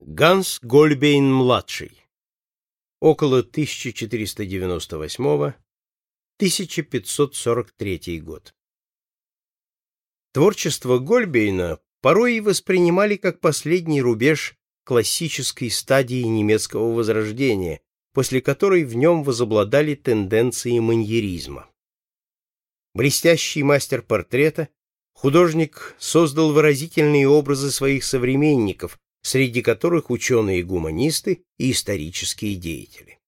Ганс Гольбейн-младший. Около 1498-1543 год. Творчество Гольбейна порой воспринимали как последний рубеж классической стадии немецкого возрождения, после которой в нем возобладали тенденции маньеризма. Блестящий мастер портрета, художник создал выразительные образы своих современников, среди которых ученые-гуманисты и исторические деятели.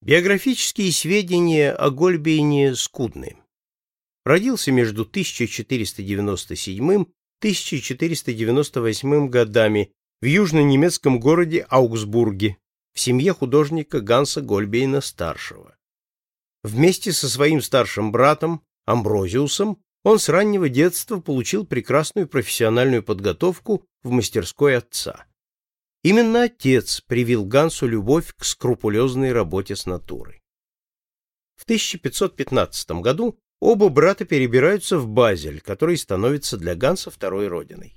Биографические сведения о Гольбейне скудны. Родился между 1497-1498 годами в южно-немецком городе Аугсбурге в семье художника Ганса Гольбейна-старшего. Вместе со своим старшим братом Амброзиусом он с раннего детства получил прекрасную профессиональную подготовку в мастерской отца. Именно отец привил Гансу любовь к скрупулезной работе с натурой. В 1515 году оба брата перебираются в Базель, который становится для Ганса второй родиной.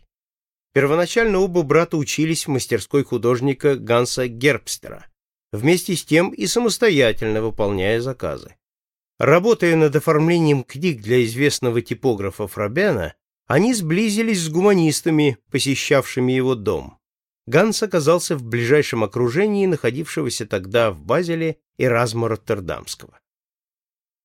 Первоначально оба брата учились в мастерской художника Ганса Гербстера, вместе с тем и самостоятельно выполняя заказы. Работая над оформлением книг для известного типографа Фрабена, они сблизились с гуманистами, посещавшими его дом. Ганс оказался в ближайшем окружении находившегося тогда в Базеле Эразма Роттердамского.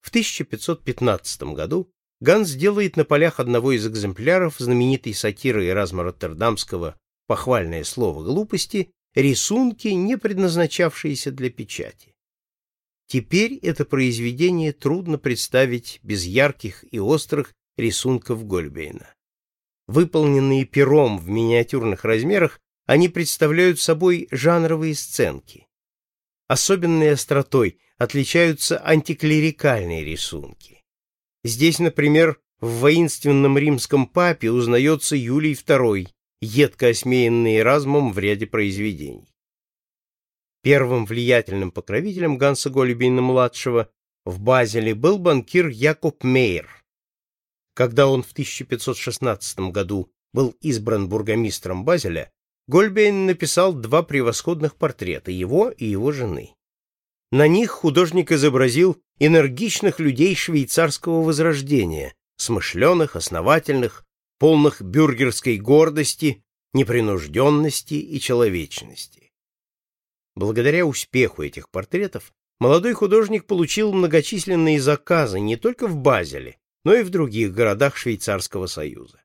В 1515 году Ганс делает на полях одного из экземпляров знаменитой сатиры Эразма Роттердамского «Похвальное слово глупости» рисунки, не предназначавшиеся для печати. Теперь это произведение трудно представить без ярких и острых рисунков Гольбейна. Выполненные пером в миниатюрных размерах, они представляют собой жанровые сценки. Особенной остротой отличаются антиклерикальные рисунки. Здесь, например, в воинственном римском папе узнается Юлий II, едко осмеянный Эразмом в ряде произведений. Первым влиятельным покровителем Ганса Голюбина-младшего в Базеле был банкир Якоб Мейер. Когда он в 1516 году был избран бургомистром Базеля, Гольбейн написал два превосходных портрета его и его жены. На них художник изобразил энергичных людей швейцарского возрождения, смышленых, основательных, полных бюргерской гордости, непринужденности и человечности. Благодаря успеху этих портретов молодой художник получил многочисленные заказы не только в Базеле, но и в других городах Швейцарского союза.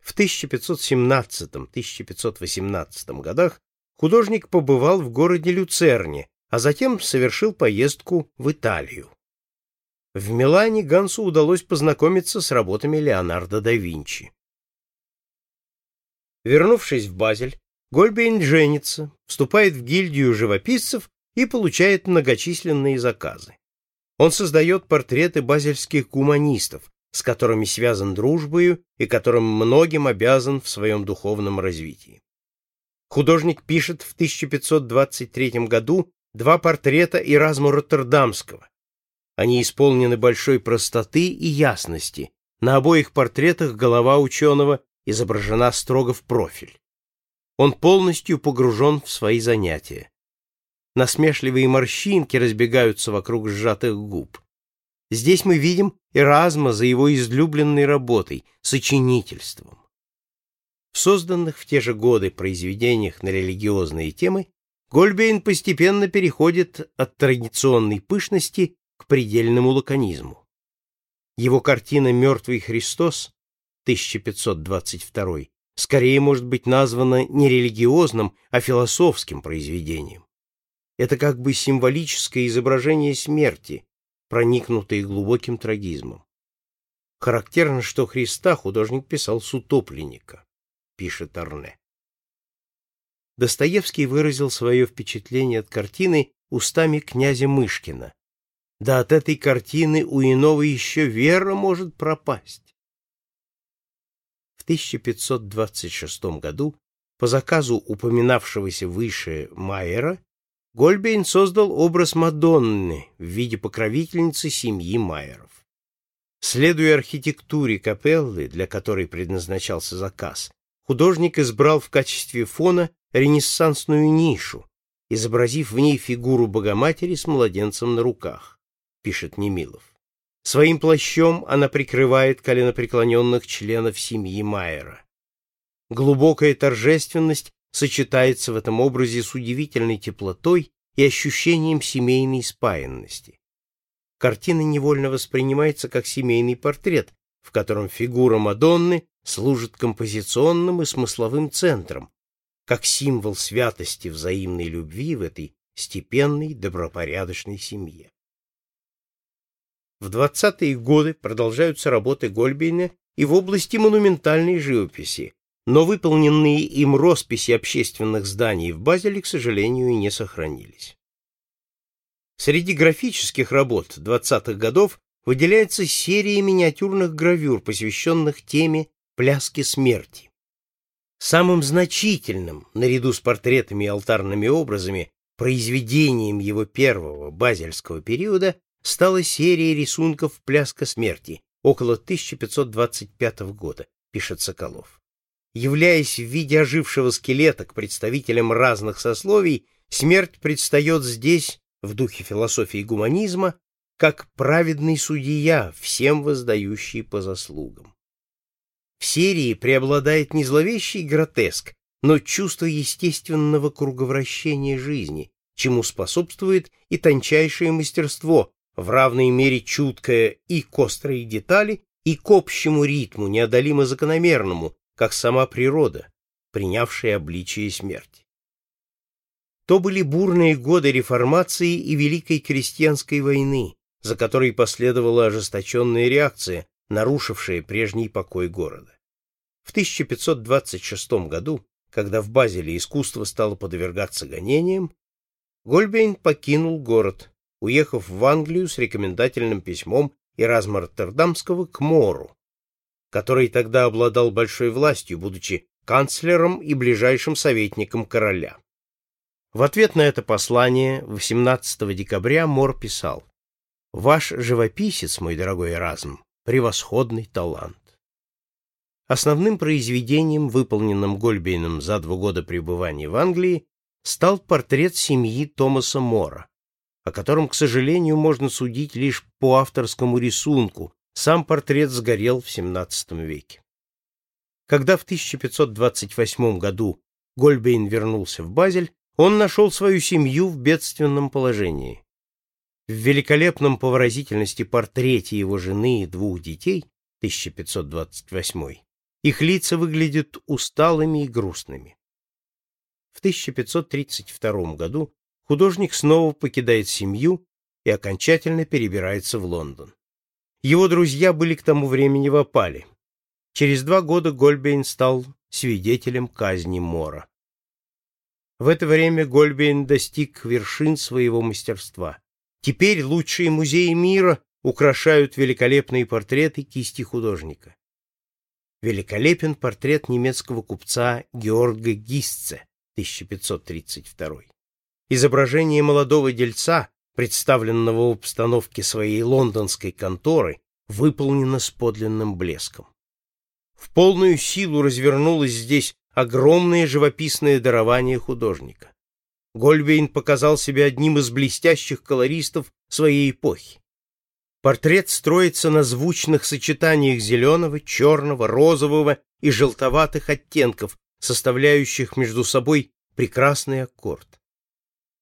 В 1517-1518 годах художник побывал в городе Люцерне, а затем совершил поездку в Италию. В Милане Гансу удалось познакомиться с работами Леонардо да Винчи. Вернувшись в Базель, Гольбейн женится, вступает в гильдию живописцев и получает многочисленные заказы. Он создает портреты базельских гуманистов, с которыми связан дружбою и которым многим обязан в своем духовном развитии. Художник пишет в 1523 году два портрета Иразма Роттердамского. Они исполнены большой простоты и ясности. На обоих портретах голова ученого изображена строго в профиль. Он полностью погружен в свои занятия. Насмешливые морщинки разбегаются вокруг сжатых губ. Здесь мы видим Эразма за его излюбленной работой, сочинительством. В созданных в те же годы произведениях на религиозные темы Гольбейн постепенно переходит от традиционной пышности к предельному лаконизму. Его картина «Мертвый Христос» 1522 скорее может быть названо не религиозным, а философским произведением. Это как бы символическое изображение смерти, проникнутое глубоким трагизмом. Характерно, что Христа художник писал с утопленника, пишет Арне. Достоевский выразил свое впечатление от картины устами князя Мышкина. Да от этой картины у иного еще вера может пропасть. 1526 году по заказу упоминавшегося выше Майера Гольбейн создал образ Мадонны в виде покровительницы семьи Майеров. Следуя архитектуре капеллы, для которой предназначался заказ, художник избрал в качестве фона ренессансную нишу, изобразив в ней фигуру Богоматери с младенцем на руках, пишет Немилов. Своим плащом она прикрывает коленопреклоненных членов семьи Майера. Глубокая торжественность сочетается в этом образе с удивительной теплотой и ощущением семейной спаянности. Картина невольно воспринимается как семейный портрет, в котором фигура Мадонны служит композиционным и смысловым центром, как символ святости взаимной любви в этой степенной добропорядочной семье. В 20-е годы продолжаются работы Гольбейна и в области монументальной живописи, но выполненные им росписи общественных зданий в Базеле, к сожалению, не сохранились. Среди графических работ 20-х годов выделяется серия миниатюрных гравюр, посвященных теме «Пляски смерти». Самым значительным, наряду с портретами и алтарными образами, произведением его первого базельского периода стала серия рисунков «Пляска смерти» около 1525 года, пишет Соколов. Являясь в виде ожившего скелета к представителям разных сословий, смерть предстает здесь, в духе философии гуманизма, как праведный судья, всем воздающий по заслугам. В серии преобладает не зловещий гротеск, но чувство естественного круговращения жизни, чему способствует и тончайшее мастерство, в равной мере чуткое и к острой детали, и к общему ритму, неодолимо закономерному, как сама природа, принявшая обличие смерти. То были бурные годы реформации и Великой крестьянской войны, за которой последовала ожесточенная реакция, нарушившая прежний покой города. В 1526 году, когда в Базеле искусство стало подвергаться гонениям, Гольбейн покинул город, уехав в Англию с рекомендательным письмом Эразма Роттердамского к Мору, который тогда обладал большой властью, будучи канцлером и ближайшим советником короля. В ответ на это послание 18 декабря Мор писал «Ваш живописец, мой дорогой Эразм, превосходный талант». Основным произведением, выполненным Гольбейном за два года пребывания в Англии, стал портрет семьи Томаса Мора, о котором, к сожалению, можно судить лишь по авторскому рисунку, сам портрет сгорел в XVII веке. Когда в 1528 году Гольбейн вернулся в Базель, он нашел свою семью в бедственном положении. В великолепном по выразительности портрете его жены и двух детей 1528 их лица выглядят усталыми и грустными. В 1532 году художник снова покидает семью и окончательно перебирается в Лондон. Его друзья были к тому времени в опале. Через два года Гольбейн стал свидетелем казни Мора. В это время Гольбейн достиг вершин своего мастерства. Теперь лучшие музеи мира украшают великолепные портреты кисти художника. Великолепен портрет немецкого купца Георга Гисце 1532. Изображение молодого дельца представленного в обстановке своей лондонской конторы, выполнено с подлинным блеском. В полную силу развернулось здесь огромное живописное дарование художника. Гольбейн показал себя одним из блестящих колористов своей эпохи. Портрет строится на звучных сочетаниях зеленого, черного, розового и желтоватых оттенков, составляющих между собой прекрасный аккорд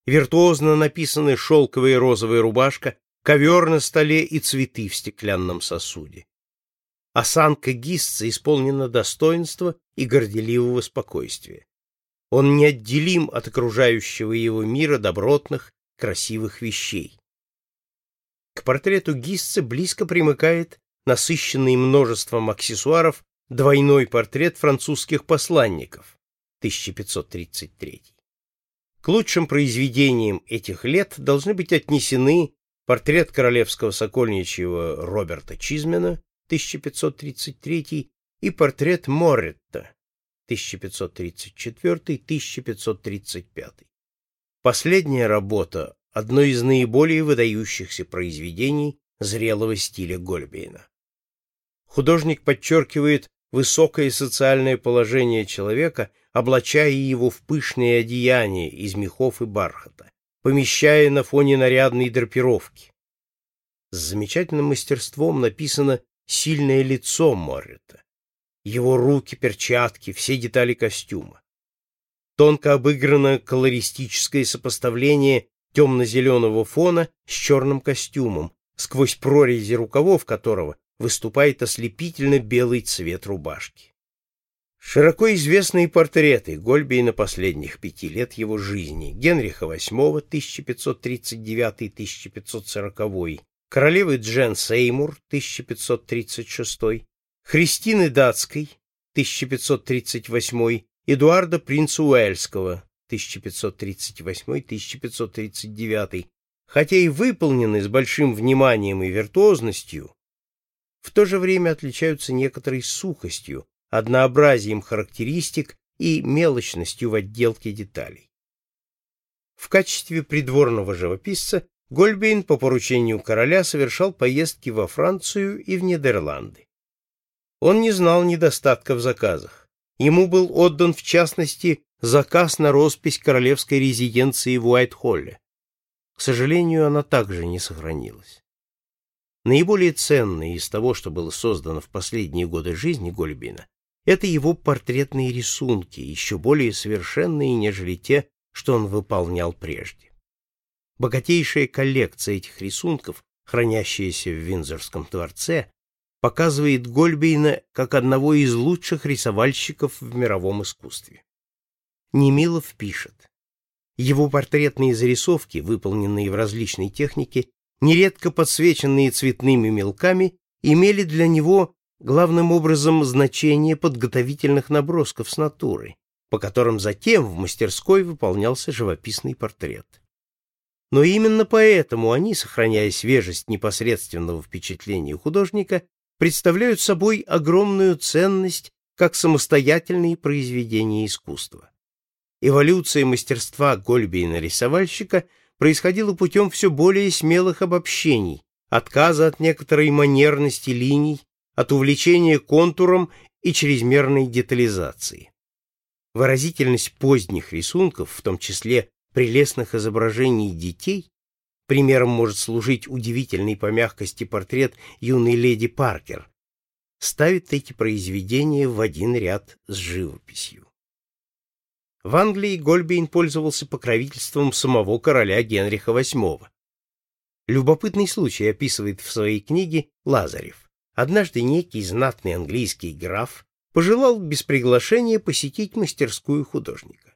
виртуозно написаны шелковая розовая рубашка, ковер на столе и цветы в стеклянном сосуде. Осанка Гисца исполнена достоинства и горделивого спокойствия. Он неотделим от окружающего его мира добротных, красивых вещей. К портрету Гисца близко примыкает насыщенный множеством аксессуаров двойной портрет французских посланников 1533. К лучшим произведениям этих лет должны быть отнесены портрет королевского сокольничьего Роберта Чизмена 1533 и портрет Моретта 1534-1535. Последняя работа – одно из наиболее выдающихся произведений зрелого стиля Гольбейна. Художник подчеркивает высокое социальное положение человека, облачая его в пышные одеяния из мехов и бархата, помещая на фоне нарядной драпировки. С замечательным мастерством написано «сильное лицо Моррита», его руки, перчатки, все детали костюма. Тонко обыграно колористическое сопоставление темно-зеленого фона с черным костюмом, сквозь прорези рукавов которого выступает ослепительно белый цвет рубашки. Широко известные портреты Гольбейна последних пяти лет его жизни. Генриха VIII 1539-1540, королевы Джен Сеймур 1536, Христины Датской 1538, Эдуарда принца Уэльского 1538-1539, хотя и выполнены с большим вниманием и виртуозностью, в то же время отличаются некоторой сухостью, однообразием характеристик и мелочностью в отделке деталей. В качестве придворного живописца Гольбейн по поручению короля совершал поездки во Францию и в Нидерланды. Он не знал недостатка в заказах. Ему был отдан, в частности, заказ на роспись королевской резиденции в Уайт-Холле. К сожалению, она также не сохранилась. Наиболее ценное из того, что было создано в последние годы жизни Гольбина, это его портретные рисунки, еще более совершенные, нежели те, что он выполнял прежде. Богатейшая коллекция этих рисунков, хранящаяся в Виндзорском дворце, показывает Гольбейна как одного из лучших рисовальщиков в мировом искусстве. Немилов пишет. Его портретные зарисовки, выполненные в различной технике, нередко подсвеченные цветными мелками, имели для него главным образом значение подготовительных набросков с натуры, по которым затем в мастерской выполнялся живописный портрет. Но именно поэтому они, сохраняя свежесть непосредственного впечатления художника, представляют собой огромную ценность как самостоятельные произведения искусства. Эволюция мастерства Гольбейна-рисовальщика происходила путем все более смелых обобщений, отказа от некоторой манерности линий, от увлечения контуром и чрезмерной детализации. Выразительность поздних рисунков, в том числе прелестных изображений детей, примером может служить удивительный по мягкости портрет юной леди Паркер, ставит эти произведения в один ряд с живописью. В Англии Гольбейн пользовался покровительством самого короля Генриха VIII. Любопытный случай описывает в своей книге Лазарев. Однажды некий знатный английский граф пожелал без приглашения посетить мастерскую художника.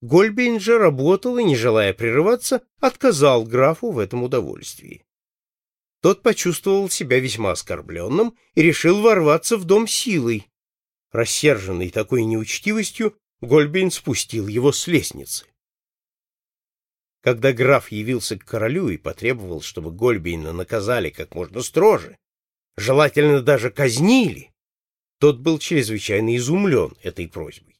Гольбейн же работал и, не желая прерываться, отказал графу в этом удовольствии. Тот почувствовал себя весьма оскорбленным и решил ворваться в дом силой. Рассерженный такой неучтивостью, Гольбейн спустил его с лестницы. Когда граф явился к королю и потребовал, чтобы Гольбейна наказали как можно строже, желательно даже казнили, тот был чрезвычайно изумлен этой просьбой.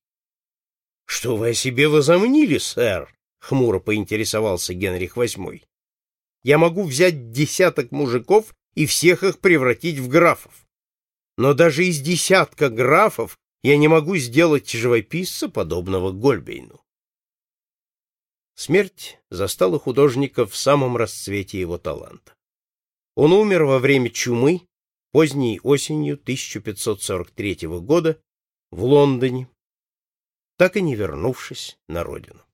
— Что вы о себе возомнили, сэр? — хмуро поинтересовался Генрих VIII. — Я могу взять десяток мужиков и всех их превратить в графов. Но даже из десятка графов я не могу сделать живописца, подобного Гольбейну. Смерть застала художника в самом расцвете его таланта. Он умер во время чумы поздней осенью 1543 года в Лондоне, так и не вернувшись на родину.